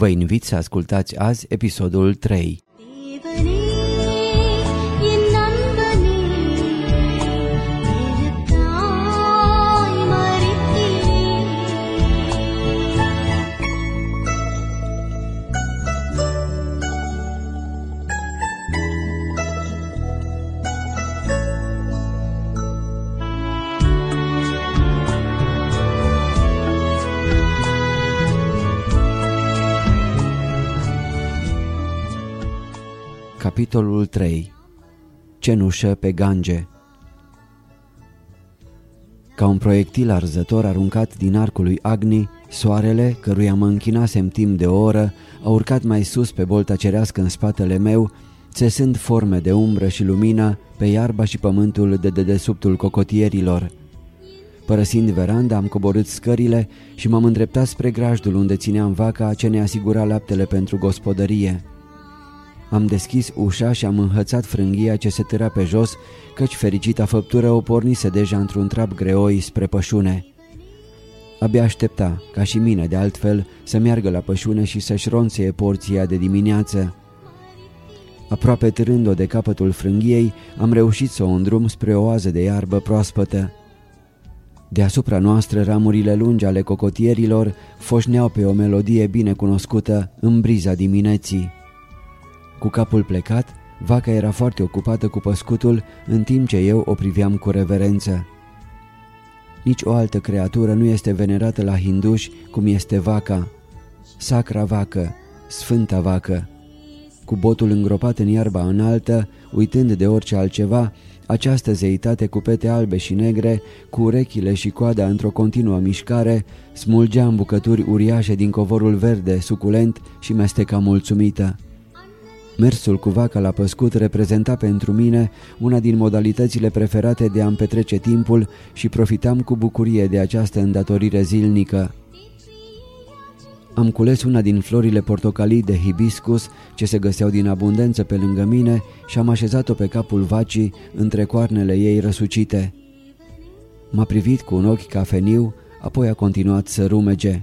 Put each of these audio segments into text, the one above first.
Vă invit să ascultați azi episodul 3. Capitolul 3 Cenușă pe Gange Ca un proiectil arzător aruncat din arcul lui Agni, soarele, căruia mă închinasem timp de o oră, a urcat mai sus pe bolta cerească în spatele meu, țesând forme de umbră și lumină pe iarba și pământul de dedesubtul cocotierilor. Părăsind veranda, am coborât scările și m-am îndreptat spre grajdul unde țineam vaca ce ne asigura laptele pentru gospodărie. Am deschis ușa și am înhățat frânghia ce se târa pe jos, căci fericita făptură o pornise deja într-un trap greoi spre pășune. Abia aștepta, ca și mine de altfel, să meargă la pășune și să-și ronțe porția de dimineață. Aproape târând-o de capătul frânghiei, am reușit să o îndrum spre o oază de iarbă proaspătă. Deasupra noastră, ramurile lungi ale cocotierilor foșneau pe o melodie bine cunoscută în briza dimineții. Cu capul plecat, vaca era foarte ocupată cu păscutul, în timp ce eu o priveam cu reverență. Nici o altă creatură nu este venerată la hinduși cum este vaca. Sacra vacă, sfânta vacă. Cu botul îngropat în iarba înaltă, uitând de orice altceva, această zeitate cu pete albe și negre, cu urechile și coada într-o continuă mișcare, smulgea în bucături uriașe din covorul verde, suculent și mesteca mulțumită. Mersul cu vaca la păscut reprezenta pentru mine una din modalitățile preferate de a-mi petrece timpul și profitam cu bucurie de această îndatorire zilnică. Am cules una din florile portocalii de hibiscus ce se găseau din abundență pe lângă mine și am așezat-o pe capul vacii între coarnele ei răsucite. M-a privit cu un ochi cafeniu, apoi a continuat să rumege.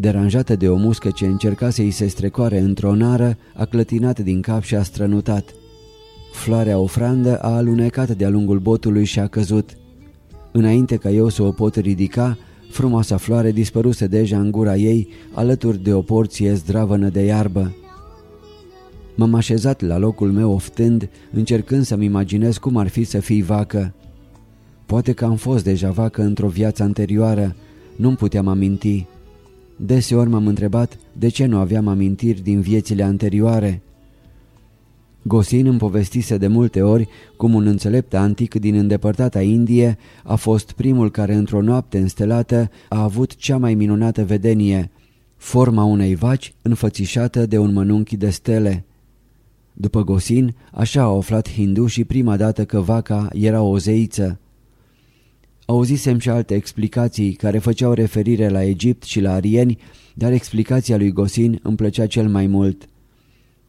Deranjată de o muscă ce încerca să-i se strecoare într-o nară, a clătinat din cap și a strănutat. Floarea ofrandă a alunecat de-a lungul botului și a căzut. Înainte ca eu să o pot ridica, frumoasa floare dispăruse deja în gura ei, alături de o porție zdravănă de iarbă. M-am așezat la locul meu oftând, încercând să-mi imaginez cum ar fi să fii vacă. Poate că am fost deja vacă într-o viață anterioară, nu-mi puteam aminti. Deseori m-am întrebat de ce nu aveam amintiri din viețile anterioare. Gosin îmi povestise de multe ori cum un înțelept antic din îndepărtata Indie a fost primul care într-o noapte înstelată a avut cea mai minunată vedenie, forma unei vaci înfățișată de un mănunchi de stele. După Gosin, așa au aflat hindu și prima dată că vaca era o zeiță. Auzisem și alte explicații care făceau referire la Egipt și la arieni, dar explicația lui Gosin îmi plăcea cel mai mult.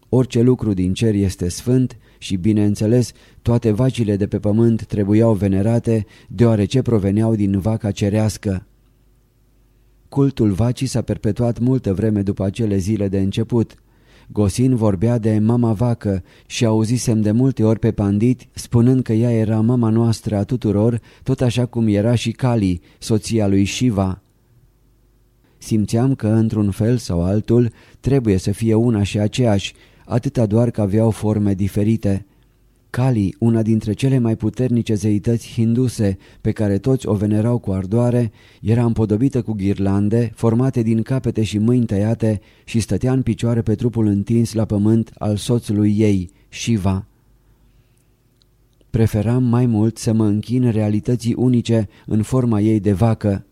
Orice lucru din cer este sfânt și, bineînțeles, toate vacile de pe pământ trebuiau venerate deoarece proveneau din vaca cerească. Cultul vacii s-a perpetuat multă vreme după acele zile de început. Gosin vorbea de mama vacă și auzisem de multe ori pe pandit spunând că ea era mama noastră a tuturor, tot așa cum era și Kali, soția lui Shiva. Simțeam că, într-un fel sau altul, trebuie să fie una și aceeași, atâta doar că aveau forme diferite. Kali, una dintre cele mai puternice zeități hinduse pe care toți o venerau cu ardoare, era împodobită cu ghirlande formate din capete și mâini tăiate și stătea în picioare pe trupul întins la pământ al soțului ei, Shiva. Preferam mai mult să mă închin realității unice în forma ei de vacă.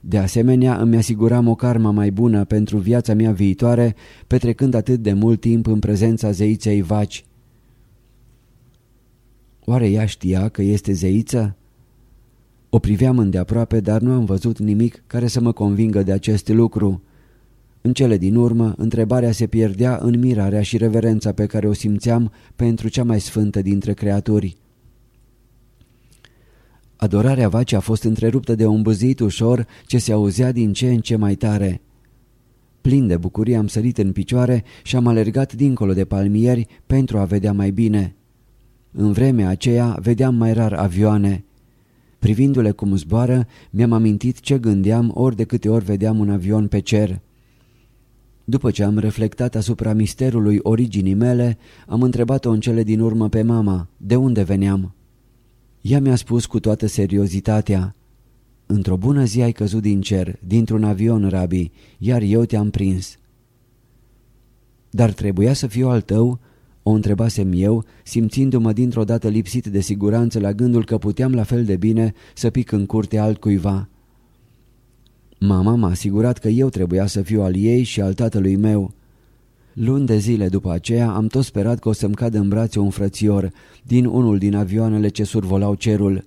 De asemenea, îmi asiguram o karma mai bună pentru viața mea viitoare, petrecând atât de mult timp în prezența zeiței vaci. Oare ea știa că este zeiță? O priveam îndeaproape, dar nu am văzut nimic care să mă convingă de acest lucru. În cele din urmă, întrebarea se pierdea în mirarea și reverența pe care o simțeam pentru cea mai sfântă dintre creaturi. Adorarea vacii a fost întreruptă de un băzit ușor ce se auzea din ce în ce mai tare. Plin de bucurie am sărit în picioare și am alergat dincolo de palmieri pentru a vedea mai bine. În vremea aceea vedeam mai rar avioane. Privindu-le cum zboară, mi-am amintit ce gândeam ori de câte ori vedeam un avion pe cer. După ce am reflectat asupra misterului originii mele, am întrebat-o în cele din urmă pe mama, de unde veneam. Ea mi-a spus cu toată seriozitatea, Într-o bună zi ai căzut din cer, dintr-un avion, Rabi, iar eu te-am prins. Dar trebuia să fiu al tău o întrebasem eu, simțindu-mă dintr-o dată lipsit de siguranță la gândul că puteam la fel de bine să pic în curte altcuiva. Mama m-a asigurat că eu trebuia să fiu al ei și al tatălui meu. Luni de zile după aceea am tot sperat că o să-mi cadă în brațe un frățior din unul din avioanele ce survolau cerul.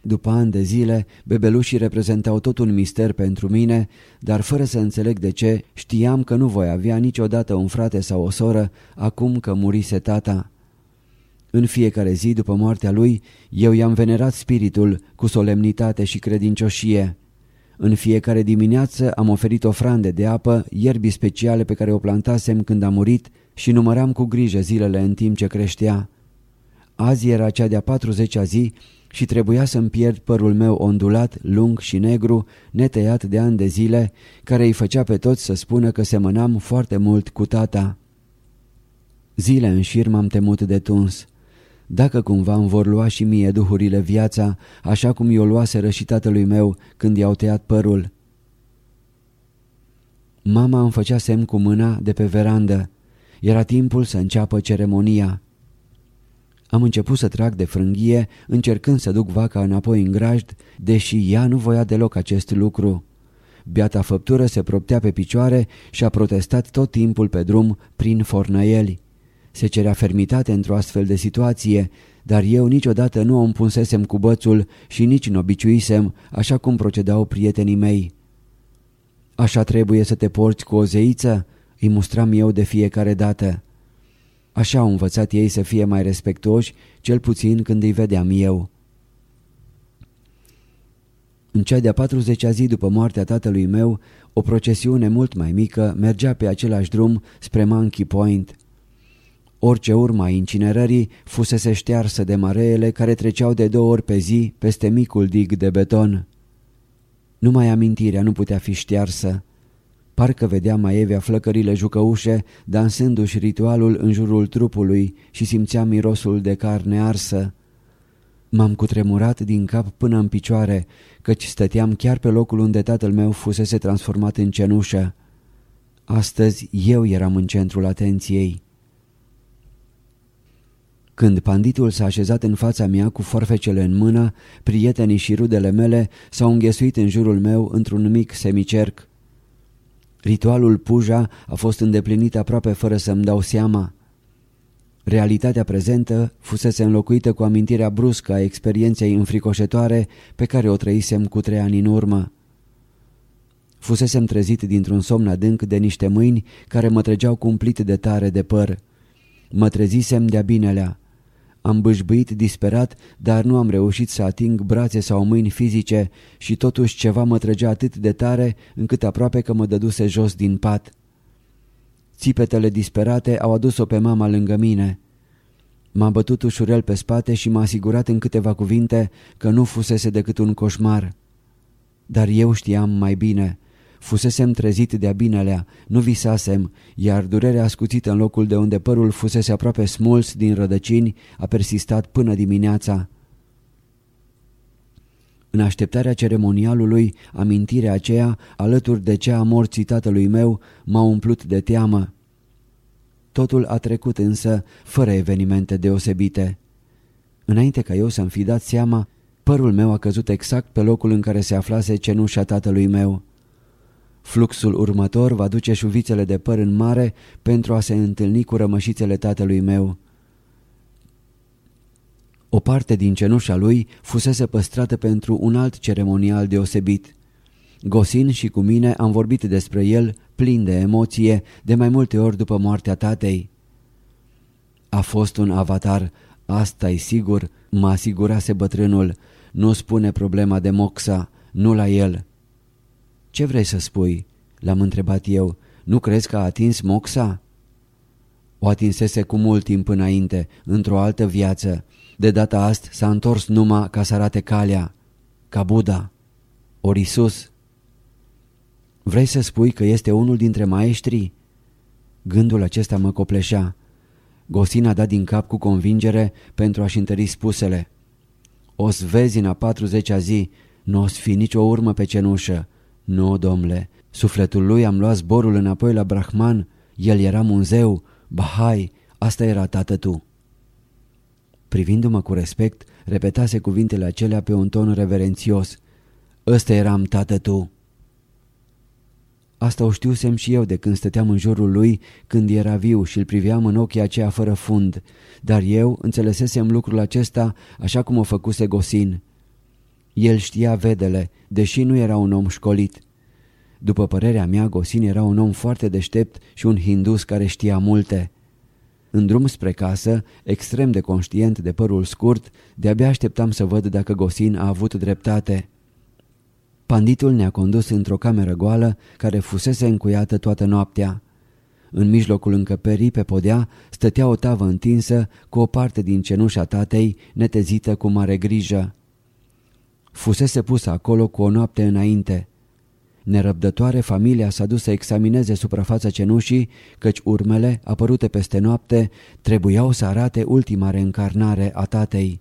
După ani de zile, bebelușii reprezentau tot un mister pentru mine, dar fără să înțeleg de ce, știam că nu voi avea niciodată un frate sau o soră acum că murise tata. În fiecare zi după moartea lui, eu i-am venerat spiritul cu solemnitate și credincioșie. În fiecare dimineață am oferit ofrande de apă, ierbii speciale pe care o plantasem când a murit și număram cu grijă zilele în timp ce creștea. Azi era cea de-a 40-a zi și trebuia să-mi pierd părul meu ondulat, lung și negru, netăiat de ani de zile, care îi făcea pe toți să spună că semănam foarte mult cu tata. Zile în șir m-am temut de tuns. Dacă cumva îmi vor lua și mie duhurile viața, așa cum i-o luaseră și tatălui meu când i-au tăiat părul. Mama îmi făcea semn cu mâna de pe verandă. Era timpul să înceapă ceremonia. Am început să trag de frânghie, încercând să duc vaca înapoi în grajd, deși ea nu voia deloc acest lucru. Biata făptură se proptea pe picioare și a protestat tot timpul pe drum prin fornăieli. Se cerea fermitate într-o astfel de situație, dar eu niciodată nu o împunsesem cu bățul și nici nu obiciuisem, așa cum procedau prietenii mei. Așa trebuie să te porți cu o zeiță?" îi mustram eu de fiecare dată. Așa au învățat ei să fie mai respectoși, cel puțin când îi vedeam eu. În cea de-a 40-a zi după moartea tatălui meu, o procesiune mult mai mică mergea pe același drum spre Monkey Point. Orice urma a incinerării fusese ștearsă de mareele care treceau de două ori pe zi peste micul dig de beton. Numai amintirea nu putea fi ștearsă. Parcă vedea Maevea flăcările jucăușe dansându-și ritualul în jurul trupului și simțea mirosul de carne arsă. M-am cutremurat din cap până în picioare, căci stăteam chiar pe locul unde tatăl meu fusese transformat în cenușă. Astăzi eu eram în centrul atenției. Când panditul s-a așezat în fața mea cu forfecele în mână, prietenii și rudele mele s-au înghesuit în jurul meu într-un mic semicerc. Ritualul puja a fost îndeplinit aproape fără să-mi dau seama. Realitatea prezentă fusese înlocuită cu amintirea bruscă a experienței înfricoșătoare pe care o trăisem cu trei ani în urmă. Fusesem trezit dintr-un somn adânc de niște mâini care mă trăgeau cumplit de tare de păr. Mă trezisem de-a binelea. Am bâșbâit disperat, dar nu am reușit să ating brațe sau mâini fizice și totuși ceva mă trăgea atât de tare încât aproape că mă dăduse jos din pat. Țipetele disperate au adus-o pe mama lângă mine. M-a bătut ușurel pe spate și m-a asigurat în câteva cuvinte că nu fusese decât un coșmar. Dar eu știam mai bine. Fusesem trezit de-a binelea, nu visasem, iar durerea ascuțită în locul de unde părul fusese aproape smuls din rădăcini a persistat până dimineața. În așteptarea ceremonialului, amintirea aceea, alături de cea a morții tatălui meu, m-a umplut de teamă. Totul a trecut însă fără evenimente deosebite. Înainte ca eu să-mi fi dat seama, părul meu a căzut exact pe locul în care se aflase cenușa tatălui meu. Fluxul următor va duce șuvițele de păr în mare pentru a se întâlni cu rămășițele tatălui meu. O parte din cenușa lui fusese păstrată pentru un alt ceremonial deosebit. Gosin și cu mine am vorbit despre el, plin de emoție, de mai multe ori după moartea tatei. A fost un avatar, asta e sigur, mă asigurase bătrânul. Nu spune problema de Moxa, nu la el. Ce vrei să spui?" l-am întrebat eu. Nu crezi că a atins Moxa?" O atinsese cu mult timp înainte, într-o altă viață. De data asta s-a întors numai ca să arate calea, ca Buddha, ori Isus. Vrei să spui că este unul dintre maestrii? Gândul acesta mă copleșea. Gosin a dat din cap cu convingere pentru a-și întări spusele. O-s vezi în a patruzecea zi, nu o-s fi nicio urmă pe cenușă. Nu, domnule, sufletul lui am luat zborul înapoi la Brahman, el era munzeu, Bahai, asta era tată tu. Privindu-mă cu respect, repetase cuvintele acelea pe un ton reverențios. Ăsta eram tată tu. Asta o știusem și eu de când stăteam în jurul lui când era viu și îl priveam în ochii aceia fără fund, dar eu înțelesesem lucrul acesta așa cum o făcuse Gosin. El știa vedele, deși nu era un om școlit. După părerea mea, Gosin era un om foarte deștept și un hindus care știa multe. În drum spre casă, extrem de conștient de părul scurt, de-abia așteptam să văd dacă Gosin a avut dreptate. Panditul ne-a condus într-o cameră goală care fusese încuiată toată noaptea. În mijlocul încăperii pe podea stătea o tavă întinsă cu o parte din cenușa tatei netezită cu mare grijă. Fusese pusă acolo cu o noapte înainte. Nerăbdătoare, familia s-a dus să examineze suprafața cenușii, căci urmele, apărute peste noapte, trebuiau să arate ultima reîncarnare a tatei.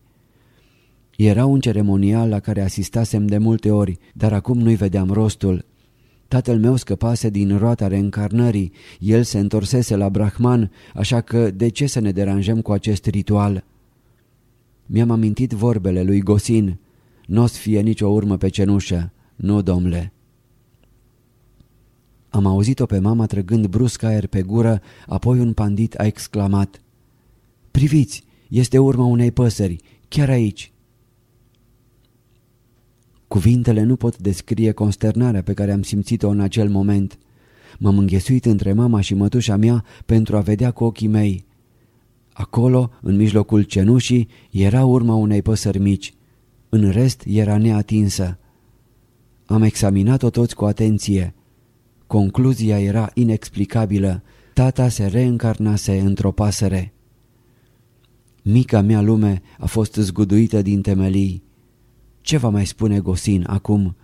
Era un ceremonial la care asistasem de multe ori, dar acum nu-i vedeam rostul. Tatăl meu scăpase din roata reîncarnării, el se întorsese la Brahman, așa că de ce să ne deranjăm cu acest ritual? Mi-am amintit vorbele lui Gosin. Nu o fie nicio urmă pe cenușă. Nu, domnule. Am auzit-o pe mama trăgând brusc aer pe gură, apoi un pandit a exclamat. Priviți, este urma unei păsări, chiar aici. Cuvintele nu pot descrie consternarea pe care am simțit-o în acel moment. M-am înghesuit între mama și mătușa mea pentru a vedea cu ochii mei. Acolo, în mijlocul cenușii, era urma unei păsări mici. În rest era neatinsă. Am examinat-o toți cu atenție. Concluzia era inexplicabilă. Tata se reîncarnase într-o pasăre. Mica mea lume a fost zguduită din temelii. Ce va mai spune Gosin acum?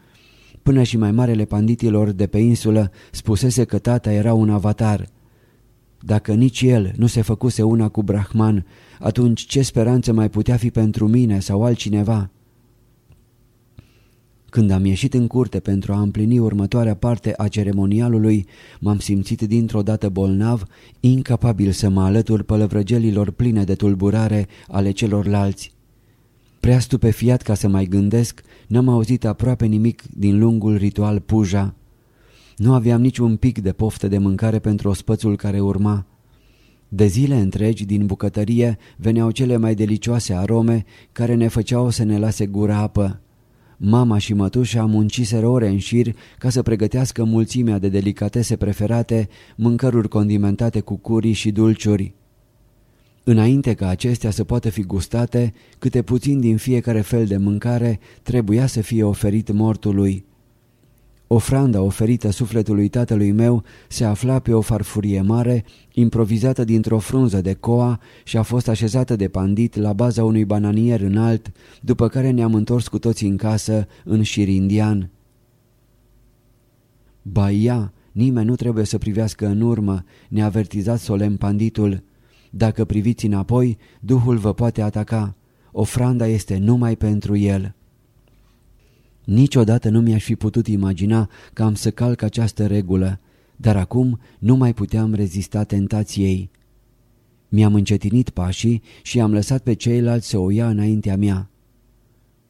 Până și mai marele panditilor de pe insulă spusese că tata era un avatar. Dacă nici el nu se făcuse una cu Brahman, atunci ce speranță mai putea fi pentru mine sau altcineva? Când am ieșit în curte pentru a împlini următoarea parte a ceremonialului, m-am simțit dintr-o dată bolnav, incapabil să mă alătur pălăvrăgelilor pline de tulburare ale celorlalți. Prea stupefiat ca să mai gândesc, n-am auzit aproape nimic din lungul ritual puja. Nu aveam niciun pic de poftă de mâncare pentru ospățul care urma. De zile întregi din bucătărie veneau cele mai delicioase arome care ne făceau să ne lase gura apă. Mama și mătușa munciseră ore în șir ca să pregătească mulțimea de delicatese preferate, mâncăruri condimentate cu curii și dulciuri. Înainte ca acestea să poată fi gustate, câte puțin din fiecare fel de mâncare trebuia să fie oferit mortului. Ofranda oferită sufletului tatălui meu se afla pe o farfurie mare, improvizată dintr-o frunză de coa și a fost așezată de pandit la baza unui bananier înalt, după care ne-am întors cu toții în casă, în șir indian. Baia, nimeni nu trebuie să privească în urmă, ne-a avertizat solemn panditul. Dacă priviți înapoi, Duhul vă poate ataca. Ofranda este numai pentru el. Niciodată nu mi-aș fi putut imagina că am să calc această regulă, dar acum nu mai puteam rezista tentației. Mi-am încetinit pașii și am lăsat pe ceilalți să o ia înaintea mea.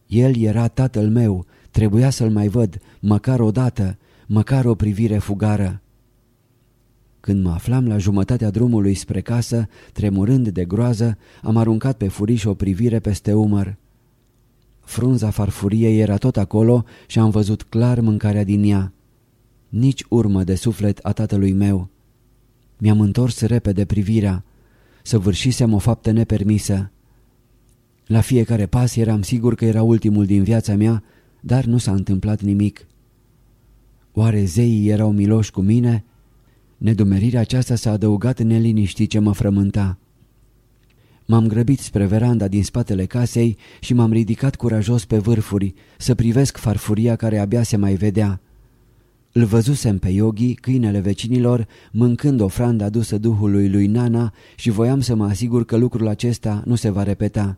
El era tatăl meu, trebuia să-l mai văd, măcar o dată, măcar o privire fugară. Când mă aflam la jumătatea drumului spre casă, tremurând de groază, am aruncat pe furiș o privire peste umăr. Frunza farfuriei era tot acolo și am văzut clar mâncarea din ea. Nici urmă de suflet a tatălui meu. Mi-am întors repede privirea. Săvârșisem o faptă nepermisă. La fiecare pas eram sigur că era ultimul din viața mea, dar nu s-a întâmplat nimic. Oare zeii erau miloși cu mine? Nedumerirea aceasta s-a adăugat în neliniștii ce mă frământa. M-am grăbit spre veranda din spatele casei și m-am ridicat curajos pe vârfuri să privesc farfuria care abia se mai vedea. Îl văzusem pe Yogi, câinele vecinilor, mâncând ofranda adusă duhului lui Nana și voiam să mă asigur că lucrul acesta nu se va repeta.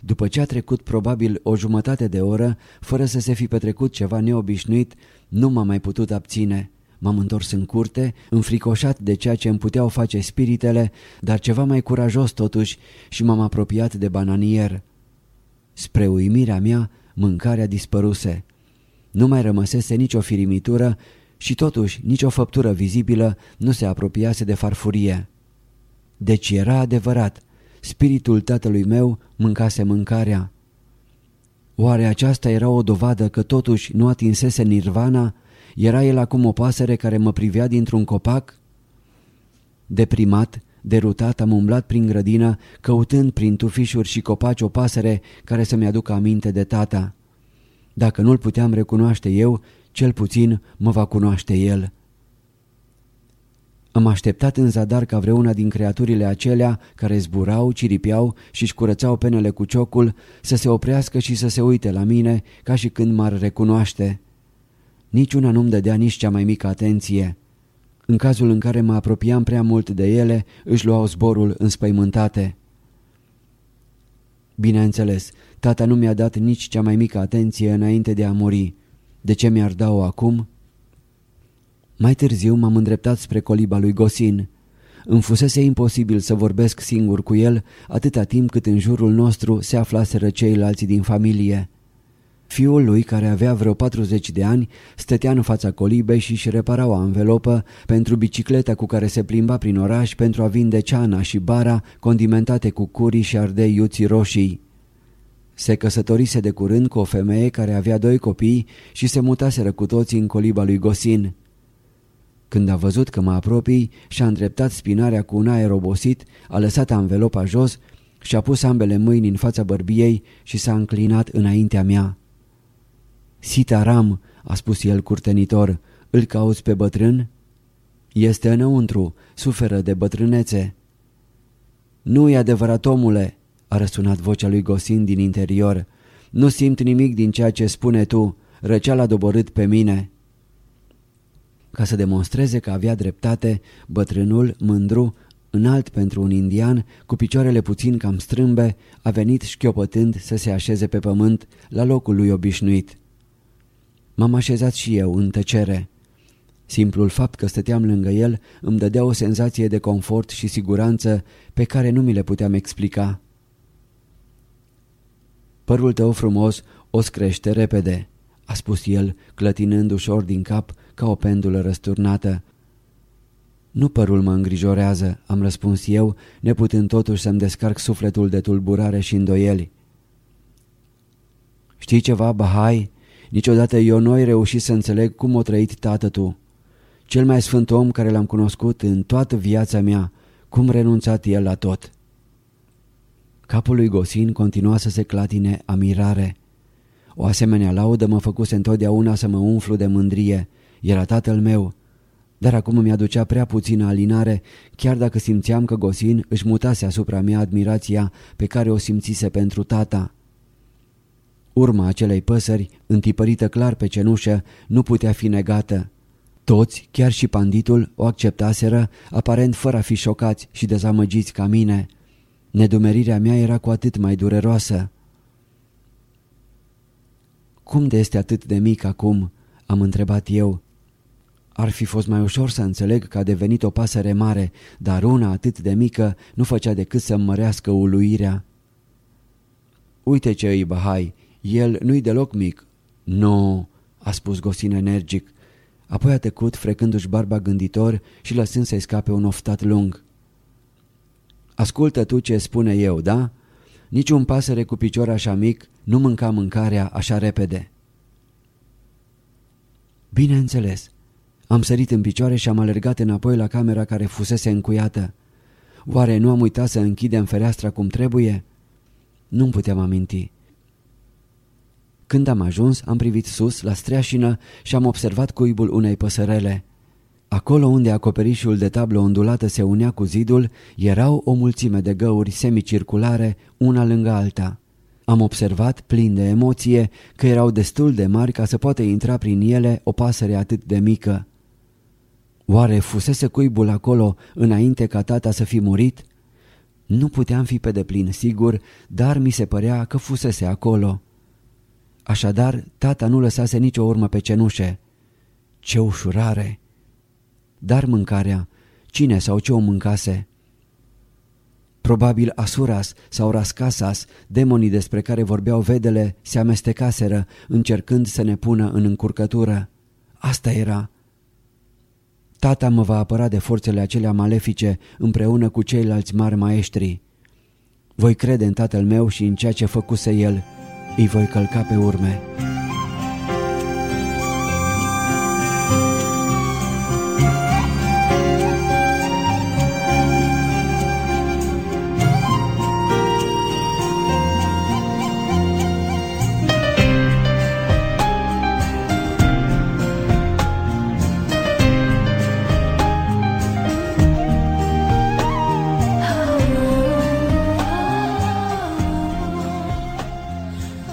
După ce a trecut probabil o jumătate de oră, fără să se fi petrecut ceva neobișnuit, nu m-am mai putut abține. M-am întors în curte, înfricoșat de ceea ce îmi puteau face spiritele, dar ceva mai curajos totuși și m-am apropiat de bananier. Spre uimirea mea, mâncarea dispăruse. Nu mai rămăsese nicio firimitură și totuși nicio făptură vizibilă nu se apropiase de farfurie. Deci era adevărat, spiritul tatălui meu mâncase mâncarea. Oare aceasta era o dovadă că totuși nu atinsese nirvana era el acum o pasăre care mă privea dintr-un copac? Deprimat, derutat, am umblat prin grădină, căutând prin tufișuri și copaci o pasăre care să-mi aducă aminte de tata. Dacă nu-l puteam recunoaște eu, cel puțin mă va cunoaște el. Am așteptat în zadar ca vreuna din creaturile acelea care zburau, ciripiau și-și curățau penele cu ciocul să se oprească și să se uite la mine ca și când m-ar recunoaște. Niciuna nu-mi dădea nici cea mai mică atenție. În cazul în care mă apropiam prea mult de ele, își luau zborul înspăimântate. Bineînțeles, tata nu mi-a dat nici cea mai mică atenție înainte de a muri. De ce mi-ar da-o acum? Mai târziu m-am îndreptat spre coliba lui Gosin. Îmi fusese imposibil să vorbesc singur cu el atâta timp cât în jurul nostru se aflaseră ceilalți din familie. Fiul lui, care avea vreo 40 de ani, stătea în fața colibei și își repara o anvelopă pentru bicicleta cu care se plimba prin oraș pentru a vinde ceana și bara condimentate cu curii și ardei iuții roșii. Se căsătorise de curând cu o femeie care avea doi copii și se mutaseră cu toții în coliba lui Gosin. Când a văzut că mă apropii și-a îndreptat spinarea cu un aer obosit, a lăsat anvelopa jos și-a pus ambele mâini în fața bărbiei și s-a înclinat înaintea mea. Sitaram, a spus el curtenitor, îl cauți pe bătrân? Este înăuntru, suferă de bătrânețe. Nu e adevărat, omule, a răsunat vocea lui Gosin din interior. Nu simt nimic din ceea ce spune tu, răceala doborât pe mine. Ca să demonstreze că avea dreptate, bătrânul, mândru, înalt pentru un indian, cu picioarele puțin cam strâmbe, a venit șchiopătând să se așeze pe pământ la locul lui obișnuit. M-am așezat și eu în tăcere. Simplul fapt că stăteam lângă el îmi dădea o senzație de confort și siguranță pe care nu mi le puteam explica. Părul tău frumos o crește repede, a spus el, clătinând ușor din cap ca o pendulă răsturnată. Nu părul mă îngrijorează, am răspuns eu, neputând totuși să-mi descarc sufletul de tulburare și îndoieli. Știi ceva, Bahai? Niciodată eu nu ai reușit să înțeleg cum o trăit tată tu. Cel mai sfânt om care l-am cunoscut în toată viața mea, cum renunțat el la tot. Capul lui Gosin continua să se clatine amirare. O asemenea laudă mă făcuse întotdeauna să mă umflu de mândrie. Era tatăl meu. Dar acum mi aducea prea puțină alinare, chiar dacă simțeam că Gosin își mutase asupra mea admirația pe care o simțise pentru tata. Urma acelei păsări, întipărită clar pe cenușă, nu putea fi negată. Toți, chiar și panditul, o acceptaseră, aparent fără a fi șocați și dezamăgiți ca mine. Nedumerirea mea era cu atât mai dureroasă. Cum de este atât de mic acum?" am întrebat eu. Ar fi fost mai ușor să înțeleg că a devenit o pasăre mare, dar una atât de mică nu făcea decât să-mi mărească uluirea. Uite ce îi Bahai, el nu-i deloc mic. Nu, a spus Gosin energic. Apoi a tăcut, frecându-și barba gânditor și lăsând să-i scape un oftat lung. Ascultă tu ce spune eu, da? Niciun pasăre cu picior așa mic nu mânca mâncarea așa repede. Bineînțeles. Am sărit în picioare și am alergat înapoi la camera care fusese încuiată. Oare nu am uitat să închidem fereastra cum trebuie? Nu-mi puteam aminti. Când am ajuns, am privit sus, la streașină și am observat cuibul unei păsărele. Acolo unde acoperișul de tablă ondulată se unea cu zidul, erau o mulțime de găuri semicirculare, una lângă alta. Am observat, plin de emoție, că erau destul de mari ca să poată intra prin ele o pasăre atât de mică. Oare fusese cuibul acolo înainte ca tata să fi murit? Nu puteam fi pe deplin sigur, dar mi se părea că fusese acolo. Așadar, tata nu lăsase nicio urmă pe cenușe. Ce ușurare! Dar mâncarea, cine sau ce o mâncase? Probabil Asuras sau Rascasas, demonii despre care vorbeau vedele, se amestecaseră, încercând să ne pună în încurcătură. Asta era. Tata mă va apăra de forțele acelea malefice împreună cu ceilalți mari maestri. Voi crede în tatăl meu și în ceea ce făcuse el. Îi voi călca pe urme.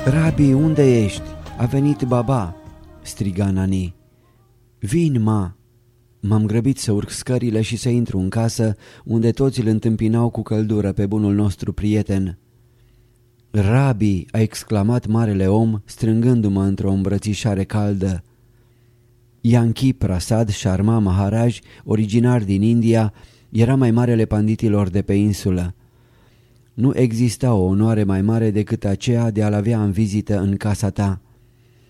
Rabi, unde ești? A venit baba!" striga Nani. Vin, ma!" M-am grăbit să urc scările și să intru în casă, unde toți îl întâmpinau cu căldură pe bunul nostru prieten. Rabi!" a exclamat marele om, strângându-mă într-o îmbrățișare caldă. Yankee Prasad Sharma Maharaj, originar din India, era mai marele panditilor de pe insulă. Nu exista o onoare mai mare decât aceea de a-l avea în vizită în casa ta.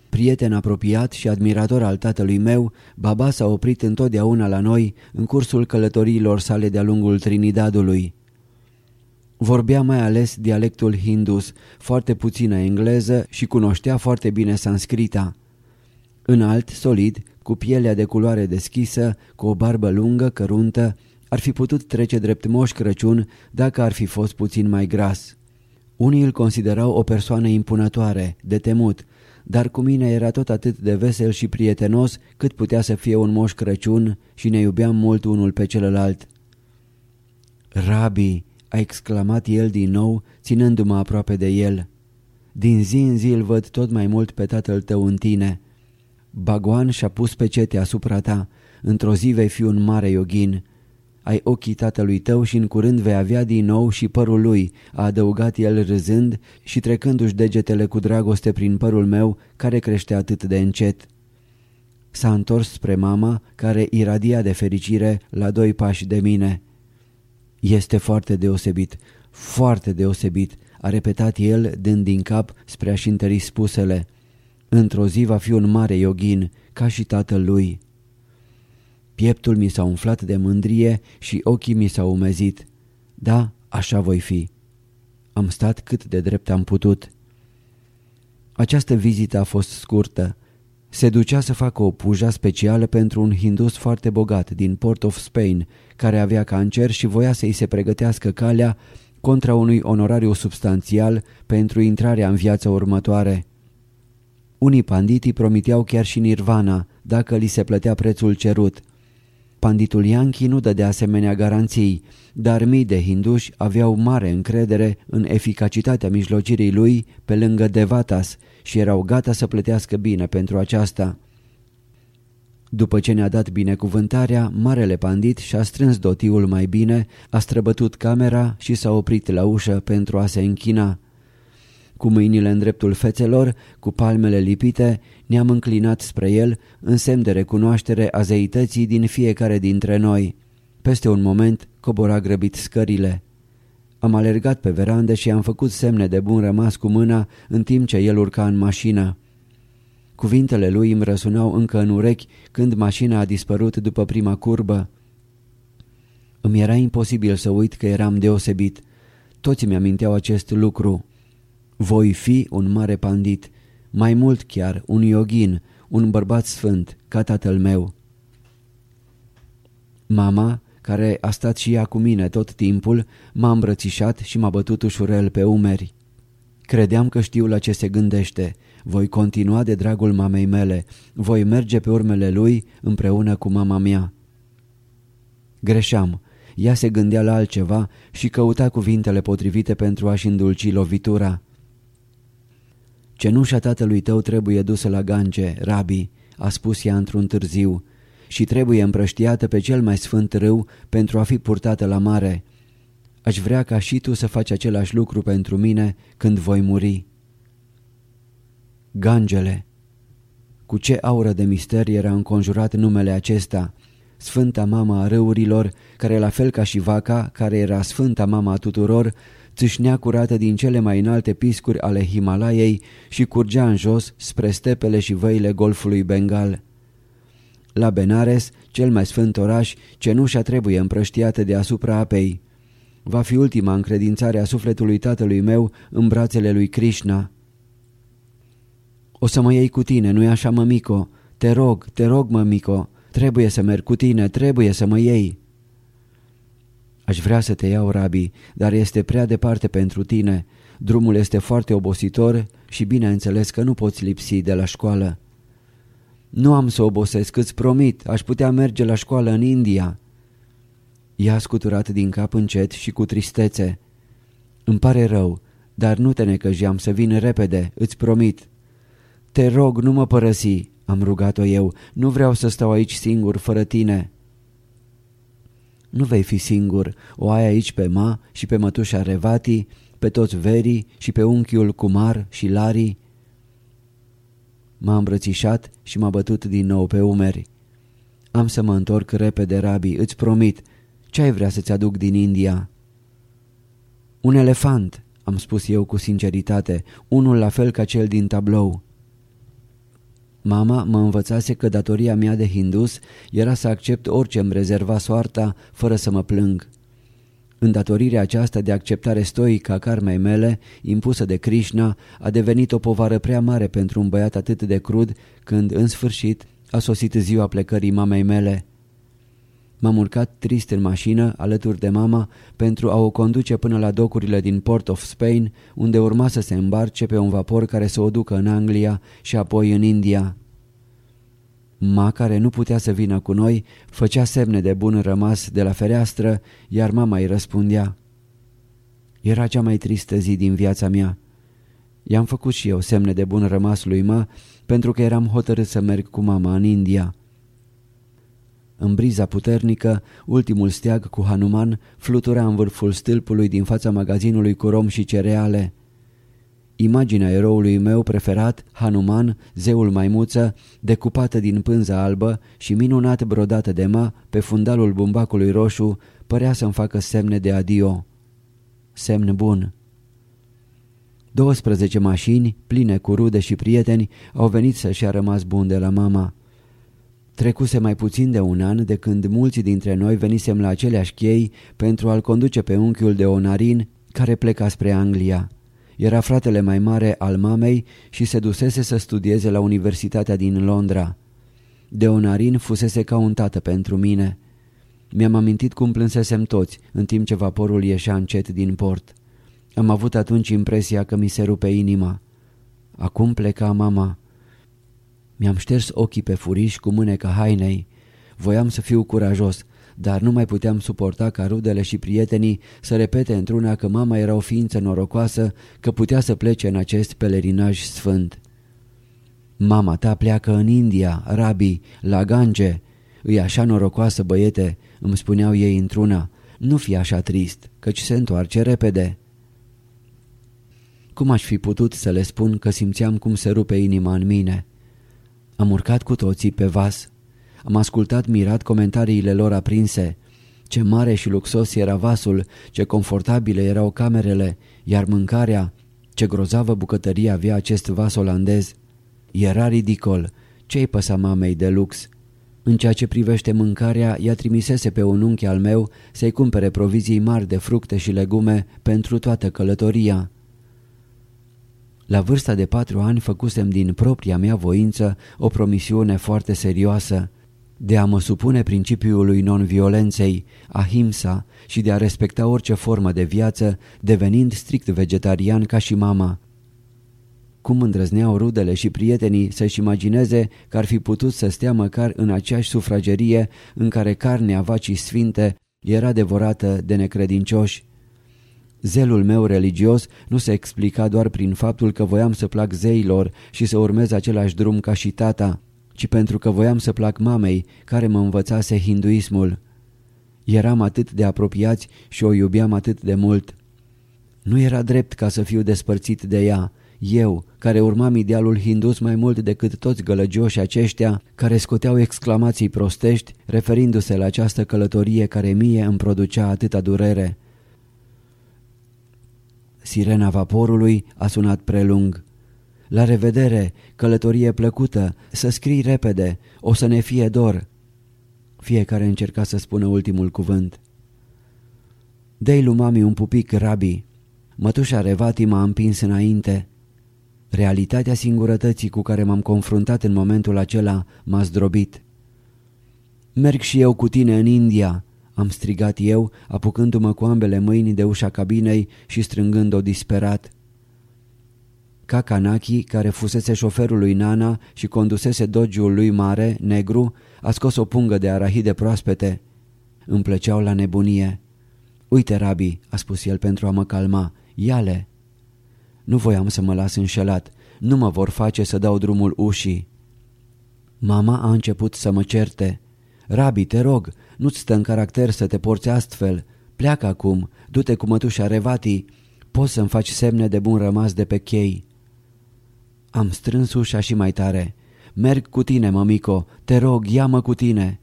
Prieten apropiat și admirator al tatălui meu, baba s-a oprit întotdeauna la noi în cursul călătoriilor sale de-a lungul Trinidadului. Vorbea mai ales dialectul hindus, foarte puțină engleză și cunoștea foarte bine sanscrita. Înalt, solid, cu pielea de culoare deschisă, cu o barbă lungă, căruntă, ar fi putut trece drept moș Crăciun dacă ar fi fost puțin mai gras. Unii îl considerau o persoană impunătoare, de temut, dar cu mine era tot atât de vesel și prietenos cât putea să fie un moș Crăciun și ne iubeam mult unul pe celălalt. Rabi, a exclamat el din nou, ținându-mă aproape de el. Din zi în zi îl văd tot mai mult pe tatăl tău în tine. Bagoan și-a pus pecete asupra ta. Într-o zi vei fi un mare yogin ai ochii tatălui tău și în curând vei avea din nou și părul lui, a adăugat el râzând și trecându-și degetele cu dragoste prin părul meu care crește atât de încet. S-a întors spre mama care iradia de fericire la doi pași de mine. Este foarte deosebit, foarte deosebit, a repetat el dând din cap spre a-și întări spusele. Într-o zi va fi un mare yogin, ca și tatăl lui. Pieptul mi s-a umflat de mândrie și ochii mi s-au umezit. Da, așa voi fi. Am stat cât de drept am putut. Această vizită a fost scurtă. Se ducea să facă o puja specială pentru un hindus foarte bogat din Port of Spain, care avea cancer și voia să-i se pregătească calea contra unui onorariu substanțial pentru intrarea în viața următoare. Unii panditi promiteau chiar și nirvana dacă li se plătea prețul cerut. Panditul Yankee nu dădea asemenea garanții, dar mii de hinduși aveau mare încredere în eficacitatea mijlocirii lui pe lângă Devatas și erau gata să plătească bine pentru aceasta. După ce ne-a dat binecuvântarea, Marele Pandit și-a strâns dotiul mai bine, a străbătut camera și s-a oprit la ușă pentru a se închina. Cu mâinile în dreptul fețelor, cu palmele lipite, ne-am înclinat spre el în semn de recunoaștere a zeității din fiecare dintre noi. Peste un moment cobora grăbit scările. Am alergat pe verandă și am făcut semne de bun rămas cu mâna în timp ce el urca în mașină. Cuvintele lui îmi răsunau încă în urechi când mașina a dispărut după prima curbă. Îmi era imposibil să uit că eram deosebit. Toți mi-aminteau acest lucru. Voi fi un mare pandit, mai mult chiar un yogin, un bărbat sfânt, ca tatăl meu. Mama, care a stat și ea cu mine tot timpul, m-a îmbrățișat și m-a bătut ușurel pe umeri. Credeam că știu la ce se gândește. Voi continua de dragul mamei mele. Voi merge pe urmele lui împreună cu mama mea. Greșeam. Ea se gândea la altceva și căuta cuvintele potrivite pentru a-și îndulci lovitura. Cenușa tatălui tău trebuie dusă la gange, rabi, a spus ea într-un târziu, și trebuie împrăștiată pe cel mai sfânt râu pentru a fi purtată la mare. Aș vrea ca și tu să faci același lucru pentru mine când voi muri. Gangele Cu ce aură de mister era înconjurat numele acesta, Sfânta Mama a râurilor, care la fel ca și vaca, care era Sfânta Mama a tuturor, țâșnea curată din cele mai înalte piscuri ale Himalaiei și curgea în jos spre stepele și văile golfului Bengal. La Benares, cel mai sfânt oraș, cenușa trebuie împrăștiată deasupra apei. Va fi ultima încredințare a sufletului tatălui meu în brațele lui Krishna. O să mă iei cu tine, nu-i așa, mămico? Te rog, te rog, mămico, trebuie să merg cu tine, trebuie să mă iei. Aș vrea să te iau, Rabi, dar este prea departe pentru tine. Drumul este foarte obositor și bineînțeles că nu poți lipsi de la școală. Nu am să obosesc, îți promit, aș putea merge la școală în India. Ea a scuturat din cap încet și cu tristețe. Îmi pare rău, dar nu te necăjeam să vin repede, îți promit. Te rog, nu mă părăsi, am rugat-o eu, nu vreau să stau aici singur fără tine. Nu vei fi singur, o ai aici pe Ma și pe mătușa Revati, pe toți Veri și pe unchiul Kumar și Lari. M-a îmbrățișat și m-a bătut din nou pe umeri. Am să mă întorc repede, Rabi, îți promit. Ce ai vrea să-ți aduc din India? Un elefant, am spus eu cu sinceritate, unul la fel ca cel din tablou. Mama mă învățase că datoria mea de hindus era să accept orice îmi rezerva soarta fără să mă plâng. Îndatorirea aceasta de acceptare stoică a karmei mele, impusă de Krishna, a devenit o povară prea mare pentru un băiat atât de crud când, în sfârșit, a sosit ziua plecării mamei mele. M-am urcat trist în mașină, alături de mama, pentru a o conduce până la docurile din Port of Spain, unde urma să se îmbarce pe un vapor care să o ducă în Anglia și apoi în India. Ma, care nu putea să vină cu noi, făcea semne de bun rămas de la fereastră, iar mama îi răspundea. Era cea mai tristă zi din viața mea. I-am făcut și eu semne de bun rămas lui Ma, pentru că eram hotărât să merg cu mama în India. În briza puternică, ultimul steag cu Hanuman flutura în vârful stâlpului din fața magazinului cu rom și cereale. Imaginea eroului meu preferat, Hanuman, zeul maimuță, decupată din pânza albă și minunat brodată de ma pe fundalul bumbacului roșu, părea să-mi facă semne de adio. Semn bun. 12 mașini, pline cu rude și prieteni, au venit să-și a rămas bun de la mama. Trecuse mai puțin de un an de când mulți dintre noi venisem la aceleași chei pentru a-l conduce pe unchiul de Onarin care pleca spre Anglia. Era fratele mai mare al mamei și se dusese să studieze la Universitatea din Londra. Deonarin fusese ca un tată pentru mine. Mi-am amintit cum plânsesem toți în timp ce vaporul ieșea încet din port. Am avut atunci impresia că mi se rupe inima. Acum pleca mama. Mi-am șters ochii pe furiș cu mâneca hainei. Voiam să fiu curajos, dar nu mai puteam suporta ca rudele și prietenii să repete într-una că mama era o ființă norocoasă, că putea să plece în acest pelerinaj sfânt. Mama ta pleacă în India, Rabi, la Gange. Îi așa norocoasă, băiete, îmi spuneau ei într-una. Nu fi așa trist, căci se întoarce repede. Cum aș fi putut să le spun că simțeam cum se rupe inima în mine? Am urcat cu toții pe vas. Am ascultat mirat comentariile lor aprinse. Ce mare și luxos era vasul, ce confortabile erau camerele, iar mâncarea, ce grozavă bucătărie avea acest vas olandez. Era ridicol. Ce-i păsa mamei de lux? În ceea ce privește mâncarea, ea trimisese pe un unchi al meu să-i cumpere provizii mari de fructe și legume pentru toată călătoria. La vârsta de patru ani făcusem din propria mea voință o promisiune foarte serioasă de a mă supune principiului non-violenței, ahimsa și de a respecta orice formă de viață, devenind strict vegetarian ca și mama. Cum îndrăzneau rudele și prietenii să-și imagineze că ar fi putut să stea măcar în aceeași sufragerie în care carnea vacii sfinte era devorată de necredincioși. Zelul meu religios nu se explica doar prin faptul că voiam să plac zeilor și să urmez același drum ca și tata, ci pentru că voiam să plac mamei care mă învățase hinduismul. Eram atât de apropiați și o iubeam atât de mult. Nu era drept ca să fiu despărțit de ea, eu, care urmam idealul hindus mai mult decât toți gălăgioși aceștia care scoteau exclamații prostești referindu-se la această călătorie care mie îmi producea atâta durere. Sirena vaporului a sunat prelung. La revedere, călătorie plăcută, să scrii repede, o să ne fie dor. Fiecare încerca să spună ultimul cuvânt. Dei lui mami un pupic, Rabi. Mătușa Revati m-a împins înainte. Realitatea singurătății cu care m-am confruntat în momentul acela m-a zdrobit. Merg și eu cu tine în India, am strigat eu, apucându-mă cu ambele mâini de ușa cabinei și strângând-o disperat. Kakanaki, care fusese șoferul lui Nana și condusese dogiul lui mare, negru, a scos o pungă de arahide proaspete. Îmi plăceau la nebunie. Uite, Rabi, a spus el pentru a mă calma, ia-le. Nu voiam să mă las înșelat, nu mă vor face să dau drumul ușii. Mama a început să mă certe. Rabi, te rog, nu-ți stă în caracter să te porți astfel. Pleacă acum, du-te cu mătușa Revati. Poți să-mi faci semne de bun rămas de pe chei. Am strâns ușa și mai tare. Merg cu tine, mămico, te rog, ia-mă cu tine.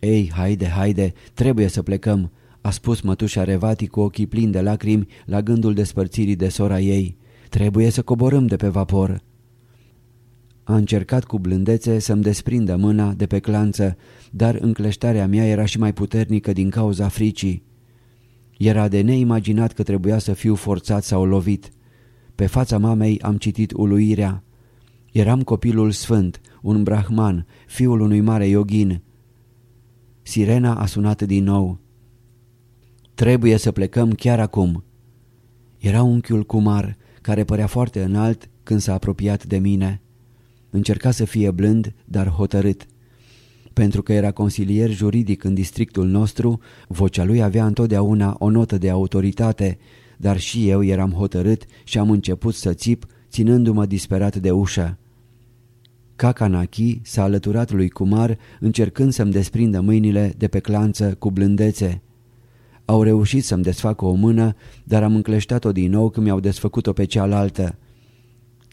Ei, haide, haide, trebuie să plecăm, a spus mătușa Revati cu ochii plini de lacrimi la gândul despărțirii de sora ei. Trebuie să coborâm de pe vapor. A încercat cu blândețe să-mi desprindă mâna de pe clanță, dar încleștarea mea era și mai puternică din cauza fricii. Era de neimaginat că trebuia să fiu forțat sau lovit. Pe fața mamei am citit uluirea. Eram copilul sfânt, un brahman, fiul unui mare yogin. Sirena a sunat din nou. Trebuie să plecăm chiar acum. Era unchiul Kumar, care părea foarte înalt când s-a apropiat de mine. Încerca să fie blând, dar hotărât. Pentru că era consilier juridic în districtul nostru, vocea lui avea întotdeauna o notă de autoritate, dar și eu eram hotărât și am început să țip, ținându-mă disperat de ușă. Kakanaki s-a alăturat lui Kumar, încercând să-mi desprindă mâinile de pe clanță cu blândețe. Au reușit să-mi desfacă o mână, dar am încleștat-o din nou când mi-au desfăcut-o pe cealaltă.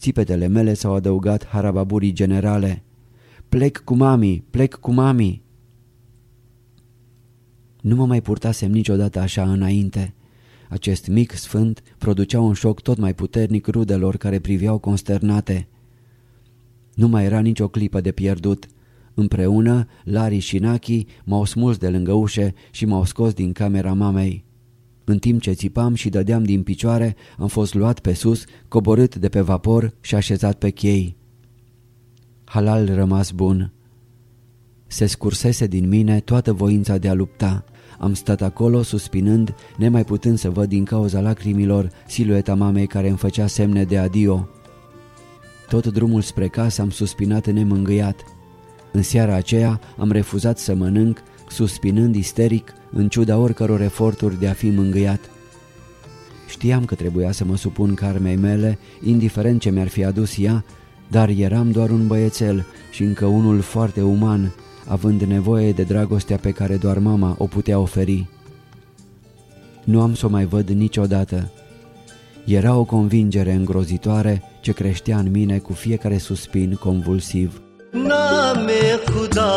Țipetele mele s-au adăugat harababurii generale. Plec cu mami, plec cu mami. Nu mă mai purtasem niciodată așa înainte. Acest mic sfânt producea un șoc tot mai puternic rudelor care priveau consternate. Nu mai era nicio clipă de pierdut. Împreună, Lari și Naki m-au smuls de lângă ușe și m-au scos din camera mamei. În timp ce țipam și dădeam din picioare, am fost luat pe sus, coborât de pe vapor și așezat pe chei. Halal rămas bun. Se scursese din mine toată voința de a lupta. Am stat acolo suspinând, nemai putând să văd din cauza lacrimilor silueta mamei care îmi făcea semne de adio. Tot drumul spre casă am suspinat nemângâiat. În seara aceea am refuzat să mănânc, suspinând isteric în ciuda oricăror eforturi de a fi mângâiat. Știam că trebuia să mă supun carmei mele, indiferent ce mi-ar fi adus ea, dar eram doar un băiețel și încă unul foarte uman, având nevoie de dragostea pe care doar mama o putea oferi. Nu am să o mai văd niciodată. Era o convingere îngrozitoare ce creștea în mine cu fiecare suspin convulsiv. Name Khuda,